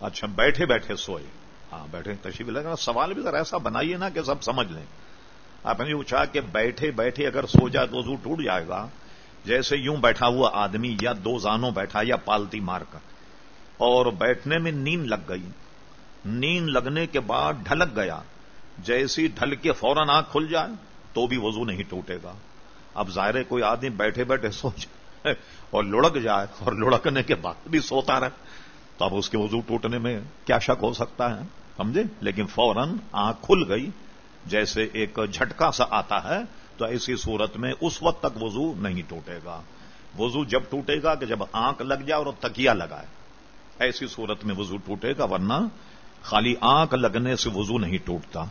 اچھا بیٹھے بیٹھے سوئے۔ ہاں بیٹھے تشریف لگا سوال بھی ذرا ایسا بنائیے نا کہ سب سمجھ لیں۔ آپ نے پوچھا کہ بیٹھے بیٹھے اگر سو جائے تو وضو ٹوٹ جائے گا۔ جیسے یوں بیٹھا ہوا آدمی یا دو زانوں بیٹھا یا پالتی مار کر۔ اور بیٹھنے میں نیند لگ گئی۔ نیند لگنے کے بعد ڈھلک گیا۔ جیسی ڈھل کے فوراً آنکھ کھل جائے تو بھی وضو نہیں ٹوٹے گا۔ اب ظاہر کوئی آدمی بیٹھے بیٹھے سو جائے اور لڑک جائے اور لڑکنے کے بعد بھی سوتا رہے۔ تو اب اس کے وضو ٹوٹنے میں کیا شک ہو سکتا ہے؟ سمجھے؟ لیکن فوراً آنکھ کھل گئی۔ جیسے ایک جھٹکا سا آتا ہے، تو ایسی صورت میں اس وقت تک وضو نہیں ٹوٹے گا۔ وضو جب ٹوٹے گا کہ جب آنکھ لگ جائے اور تکیا لگائے۔ ایسی صورت میں وضو ٹوٹے گا، ورنہ خالی آنکھ لگنے سے وضو نہیں ٹوٹتا۔